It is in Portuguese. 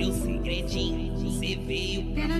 Teu segredinho, você veio pra